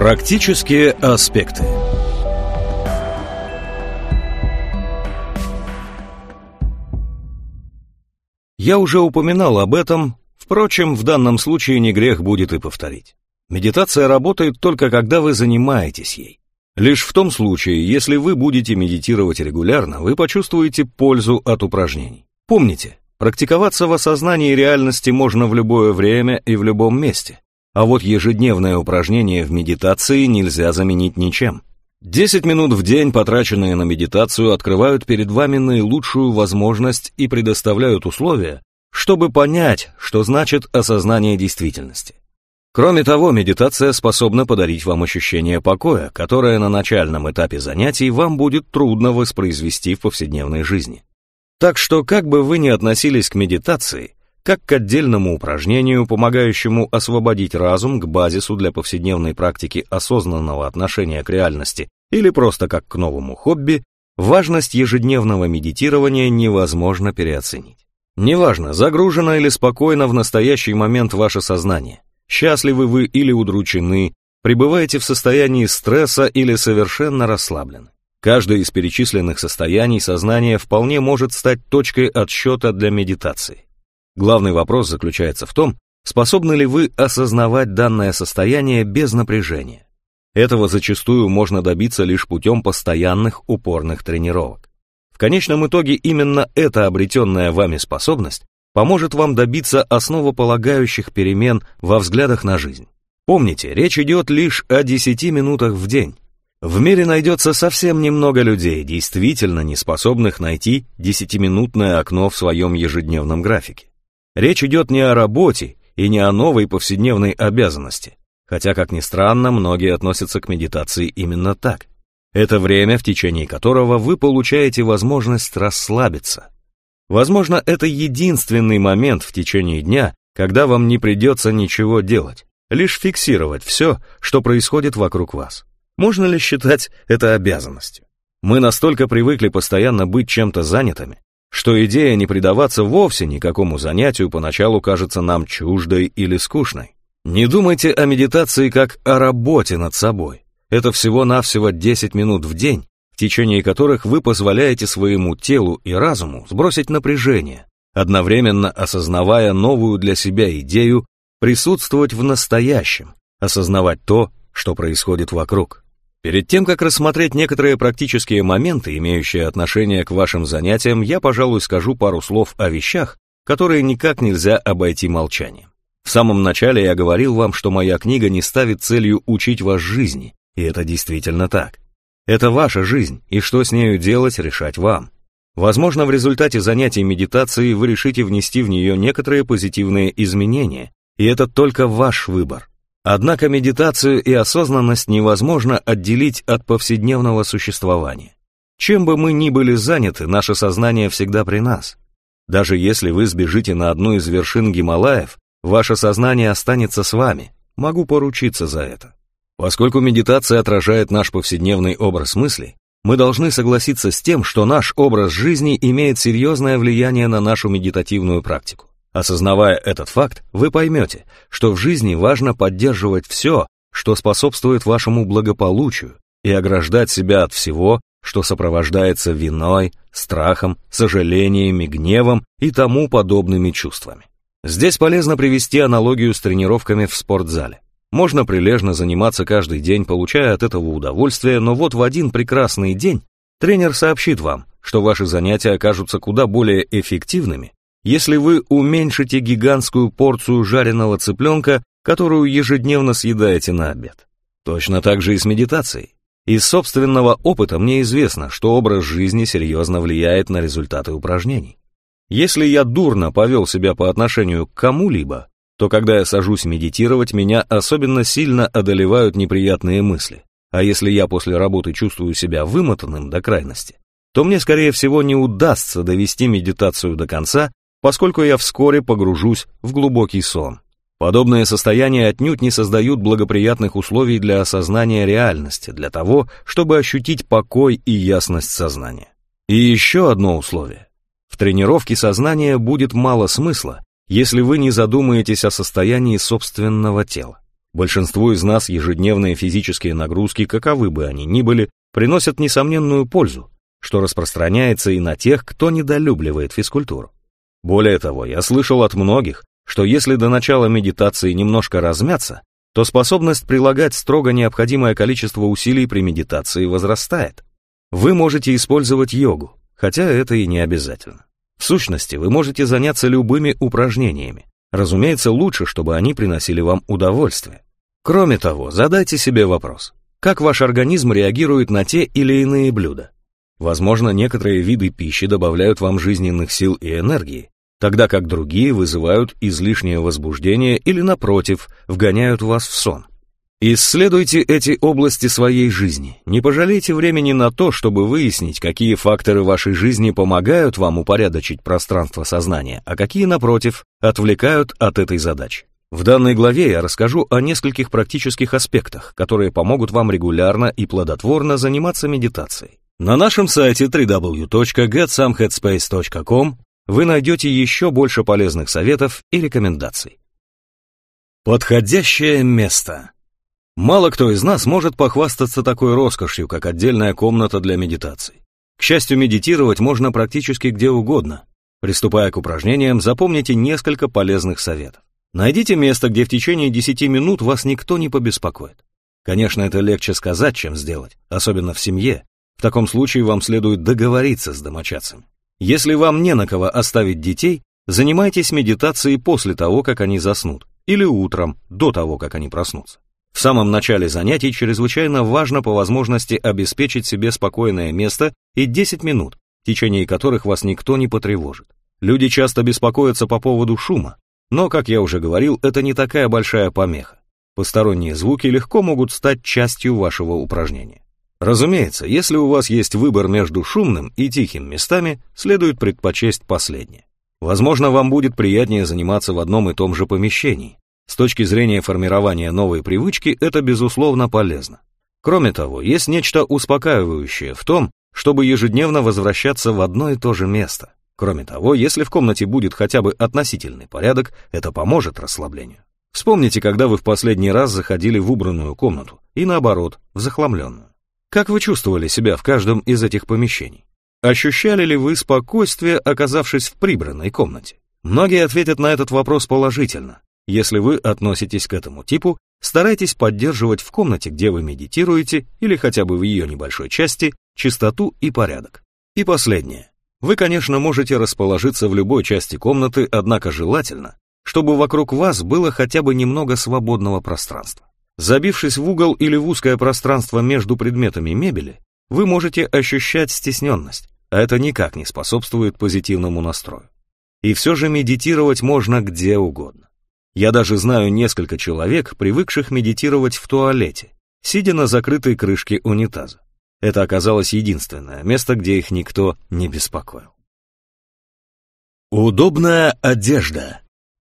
Практические аспекты. Я уже упоминал об этом, впрочем, в данном случае не грех будет и повторить. Медитация работает только когда вы занимаетесь ей. Лишь в том случае, если вы будете медитировать регулярно, вы почувствуете пользу от упражнений. Помните, практиковаться в осознании реальности можно в любое время и в любом месте. А вот ежедневное упражнение в медитации нельзя заменить ничем. 10 минут в день, потраченные на медитацию, открывают перед вами наилучшую возможность и предоставляют условия, чтобы понять, что значит осознание действительности. Кроме того, медитация способна подарить вам ощущение покоя, которое на начальном этапе занятий вам будет трудно воспроизвести в повседневной жизни. Так что, как бы вы ни относились к медитации, как к отдельному упражнению, помогающему освободить разум к базису для повседневной практики осознанного отношения к реальности или просто как к новому хобби, важность ежедневного медитирования невозможно переоценить. Неважно, загружено или спокойно в настоящий момент ваше сознание, счастливы вы или удручены, пребываете в состоянии стресса или совершенно расслаблены. Каждое из перечисленных состояний сознания вполне может стать точкой отсчета для медитации. Главный вопрос заключается в том, способны ли вы осознавать данное состояние без напряжения. Этого зачастую можно добиться лишь путем постоянных упорных тренировок. В конечном итоге именно эта обретенная вами способность поможет вам добиться основополагающих перемен во взглядах на жизнь. Помните, речь идет лишь о 10 минутах в день. В мире найдется совсем немного людей, действительно не способных найти 10-минутное окно в своем ежедневном графике. Речь идет не о работе и не о новой повседневной обязанности, хотя, как ни странно, многие относятся к медитации именно так. Это время, в течение которого вы получаете возможность расслабиться. Возможно, это единственный момент в течение дня, когда вам не придется ничего делать, лишь фиксировать все, что происходит вокруг вас. Можно ли считать это обязанностью? Мы настолько привыкли постоянно быть чем-то занятыми, что идея не предаваться вовсе никакому занятию поначалу кажется нам чуждой или скучной. Не думайте о медитации как о работе над собой. Это всего-навсего 10 минут в день, в течение которых вы позволяете своему телу и разуму сбросить напряжение, одновременно осознавая новую для себя идею, присутствовать в настоящем, осознавать то, что происходит вокруг. Перед тем, как рассмотреть некоторые практические моменты, имеющие отношение к вашим занятиям, я, пожалуй, скажу пару слов о вещах, которые никак нельзя обойти молчанием. В самом начале я говорил вам, что моя книга не ставит целью учить вас жизни, и это действительно так. Это ваша жизнь, и что с нею делать, решать вам. Возможно, в результате занятий медитацией вы решите внести в нее некоторые позитивные изменения, и это только ваш выбор. Однако медитацию и осознанность невозможно отделить от повседневного существования. Чем бы мы ни были заняты, наше сознание всегда при нас. Даже если вы сбежите на одну из вершин Гималаев, ваше сознание останется с вами, могу поручиться за это. Поскольку медитация отражает наш повседневный образ мыслей, мы должны согласиться с тем, что наш образ жизни имеет серьезное влияние на нашу медитативную практику. Осознавая этот факт, вы поймете, что в жизни важно поддерживать все, что способствует вашему благополучию, и ограждать себя от всего, что сопровождается виной, страхом, сожалениями, гневом и тому подобными чувствами. Здесь полезно привести аналогию с тренировками в спортзале. Можно прилежно заниматься каждый день, получая от этого удовольствие, но вот в один прекрасный день тренер сообщит вам, что ваши занятия окажутся куда более эффективными, если вы уменьшите гигантскую порцию жареного цыпленка, которую ежедневно съедаете на обед. Точно так же и с медитацией. Из собственного опыта мне известно, что образ жизни серьезно влияет на результаты упражнений. Если я дурно повел себя по отношению к кому-либо, то когда я сажусь медитировать, меня особенно сильно одолевают неприятные мысли. А если я после работы чувствую себя вымотанным до крайности, то мне, скорее всего, не удастся довести медитацию до конца поскольку я вскоре погружусь в глубокий сон. Подобные состояния отнюдь не создают благоприятных условий для осознания реальности, для того, чтобы ощутить покой и ясность сознания. И еще одно условие. В тренировке сознания будет мало смысла, если вы не задумаетесь о состоянии собственного тела. Большинству из нас ежедневные физические нагрузки, каковы бы они ни были, приносят несомненную пользу, что распространяется и на тех, кто недолюбливает физкультуру. Более того, я слышал от многих, что если до начала медитации немножко размяться, то способность прилагать строго необходимое количество усилий при медитации возрастает. Вы можете использовать йогу, хотя это и не обязательно. В сущности, вы можете заняться любыми упражнениями. Разумеется, лучше, чтобы они приносили вам удовольствие. Кроме того, задайте себе вопрос, как ваш организм реагирует на те или иные блюда. Возможно, некоторые виды пищи добавляют вам жизненных сил и энергии, тогда как другие вызывают излишнее возбуждение или, напротив, вгоняют вас в сон. Исследуйте эти области своей жизни. Не пожалейте времени на то, чтобы выяснить, какие факторы вашей жизни помогают вам упорядочить пространство сознания, а какие, напротив, отвлекают от этой задачи. В данной главе я расскажу о нескольких практических аспектах, которые помогут вам регулярно и плодотворно заниматься медитацией. На нашем сайте www.getsomeheadspace.com вы найдете еще больше полезных советов и рекомендаций. Подходящее место. Мало кто из нас может похвастаться такой роскошью, как отдельная комната для медитации. К счастью, медитировать можно практически где угодно. Приступая к упражнениям, запомните несколько полезных советов. Найдите место, где в течение 10 минут вас никто не побеспокоит. Конечно, это легче сказать, чем сделать, особенно в семье. В таком случае вам следует договориться с домочадцами. Если вам не на кого оставить детей, занимайтесь медитацией после того, как они заснут, или утром, до того, как они проснутся. В самом начале занятий чрезвычайно важно по возможности обеспечить себе спокойное место и 10 минут, в течение которых вас никто не потревожит. Люди часто беспокоятся по поводу шума, но, как я уже говорил, это не такая большая помеха. Посторонние звуки легко могут стать частью вашего упражнения. Разумеется, если у вас есть выбор между шумным и тихим местами, следует предпочесть последнее. Возможно, вам будет приятнее заниматься в одном и том же помещении, с точки зрения формирования новой привычки это, безусловно, полезно. Кроме того, есть нечто успокаивающее в том, чтобы ежедневно возвращаться в одно и то же место. Кроме того, если в комнате будет хотя бы относительный порядок, это поможет расслаблению. Вспомните, когда вы в последний раз заходили в убранную комнату, и наоборот, в захламленную. Как вы чувствовали себя в каждом из этих помещений? Ощущали ли вы спокойствие, оказавшись в прибранной комнате? Многие ответят на этот вопрос положительно, если вы относитесь к этому типу, старайтесь поддерживать в комнате, где вы медитируете, или хотя бы в ее небольшой части, чистоту и порядок. И последнее. Вы, конечно, можете расположиться в любой части комнаты, однако желательно, чтобы вокруг вас было хотя бы немного свободного пространства. Забившись в угол или в узкое пространство между предметами мебели, вы можете ощущать стесненность, а это никак не способствует позитивному настрою. И все же медитировать можно где угодно. Я даже знаю несколько человек, привыкших медитировать в туалете, сидя на закрытой крышке унитаза. Это оказалось единственное место, где их никто не беспокоил. Удобная одежда.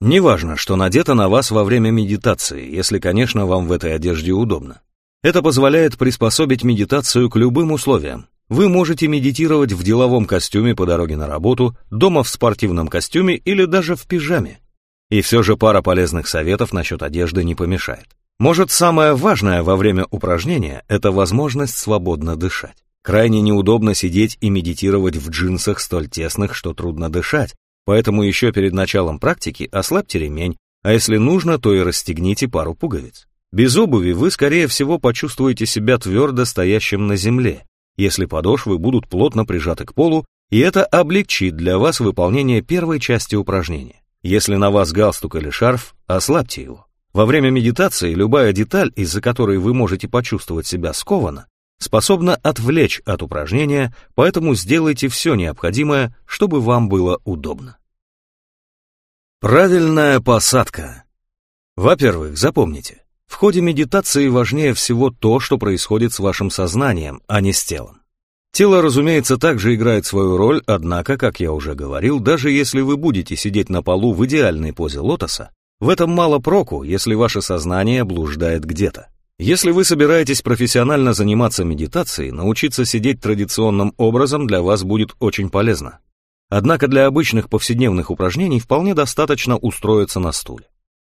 Неважно, что надето на вас во время медитации, если, конечно, вам в этой одежде удобно. Это позволяет приспособить медитацию к любым условиям. Вы можете медитировать в деловом костюме по дороге на работу, дома в спортивном костюме или даже в пижаме. И все же пара полезных советов насчет одежды не помешает. Может, самое важное во время упражнения – это возможность свободно дышать. Крайне неудобно сидеть и медитировать в джинсах столь тесных, что трудно дышать, поэтому еще перед началом практики ослабьте ремень, а если нужно, то и расстегните пару пуговиц. Без обуви вы, скорее всего, почувствуете себя твердо стоящим на земле, если подошвы будут плотно прижаты к полу, и это облегчит для вас выполнение первой части упражнения. Если на вас галстук или шарф, ослабьте его. Во время медитации любая деталь, из-за которой вы можете почувствовать себя скованно, способна отвлечь от упражнения, поэтому сделайте все необходимое, чтобы вам было удобно. Правильная посадка. Во-первых, запомните, в ходе медитации важнее всего то, что происходит с вашим сознанием, а не с телом. Тело, разумеется, также играет свою роль, однако, как я уже говорил, даже если вы будете сидеть на полу в идеальной позе лотоса, в этом мало проку, если ваше сознание блуждает где-то. Если вы собираетесь профессионально заниматься медитацией, научиться сидеть традиционным образом для вас будет очень полезно. Однако для обычных повседневных упражнений вполне достаточно устроиться на стуле.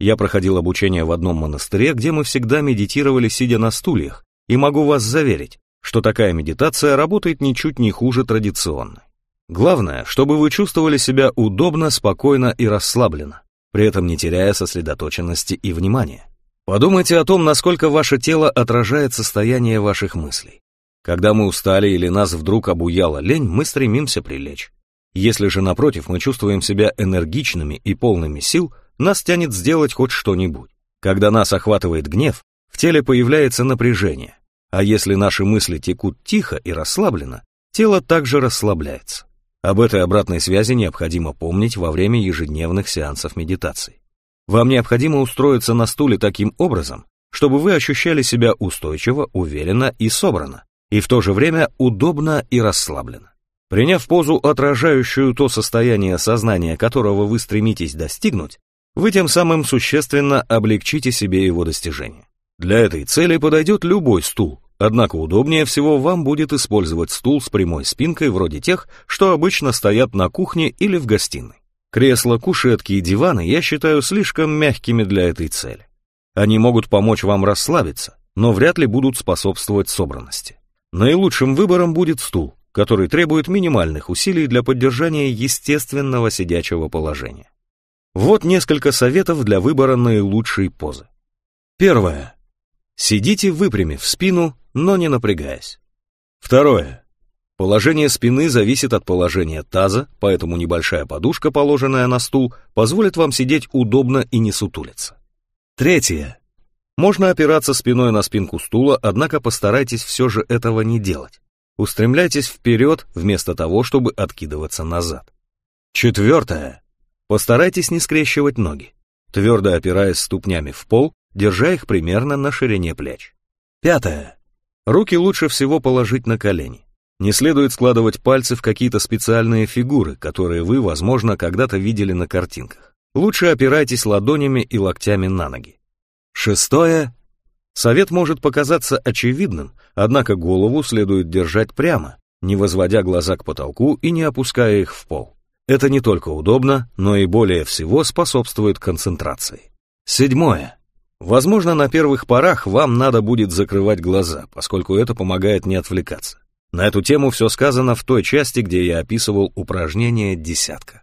Я проходил обучение в одном монастыре, где мы всегда медитировали, сидя на стульях, и могу вас заверить, что такая медитация работает ничуть не хуже традиционной. Главное, чтобы вы чувствовали себя удобно, спокойно и расслабленно, при этом не теряя сосредоточенности и внимания. Подумайте о том, насколько ваше тело отражает состояние ваших мыслей. Когда мы устали или нас вдруг обуяла лень, мы стремимся прилечь. Если же, напротив, мы чувствуем себя энергичными и полными сил, нас тянет сделать хоть что-нибудь. Когда нас охватывает гнев, в теле появляется напряжение, а если наши мысли текут тихо и расслабленно, тело также расслабляется. Об этой обратной связи необходимо помнить во время ежедневных сеансов медитации. Вам необходимо устроиться на стуле таким образом, чтобы вы ощущали себя устойчиво, уверенно и собрано, и в то же время удобно и расслабленно. Приняв позу, отражающую то состояние сознания, которого вы стремитесь достигнуть, вы тем самым существенно облегчите себе его достижение. Для этой цели подойдет любой стул, Однако удобнее всего вам будет использовать стул с прямой спинкой вроде тех, что обычно стоят на кухне или в гостиной. Кресла, кушетки и диваны я считаю слишком мягкими для этой цели. Они могут помочь вам расслабиться, но вряд ли будут способствовать собранности. Наилучшим выбором будет стул, который требует минимальных усилий для поддержания естественного сидячего положения. Вот несколько советов для выбора наилучшей позы. Первое. Сидите, выпрямив спину, но не напрягаясь. Второе. Положение спины зависит от положения таза, поэтому небольшая подушка, положенная на стул, позволит вам сидеть удобно и не сутулиться. Третье. Можно опираться спиной на спинку стула, однако постарайтесь все же этого не делать. Устремляйтесь вперед, вместо того, чтобы откидываться назад. Четвертое. Постарайтесь не скрещивать ноги. Твердо опираясь ступнями в пол, держа их примерно на ширине плеч. Пятое. Руки лучше всего положить на колени. Не следует складывать пальцы в какие-то специальные фигуры, которые вы, возможно, когда-то видели на картинках. Лучше опирайтесь ладонями и локтями на ноги. Шестое. Совет может показаться очевидным, однако голову следует держать прямо, не возводя глаза к потолку и не опуская их в пол. Это не только удобно, но и более всего способствует концентрации. Седьмое. Возможно, на первых порах вам надо будет закрывать глаза, поскольку это помогает не отвлекаться. На эту тему все сказано в той части, где я описывал упражнение «десятка».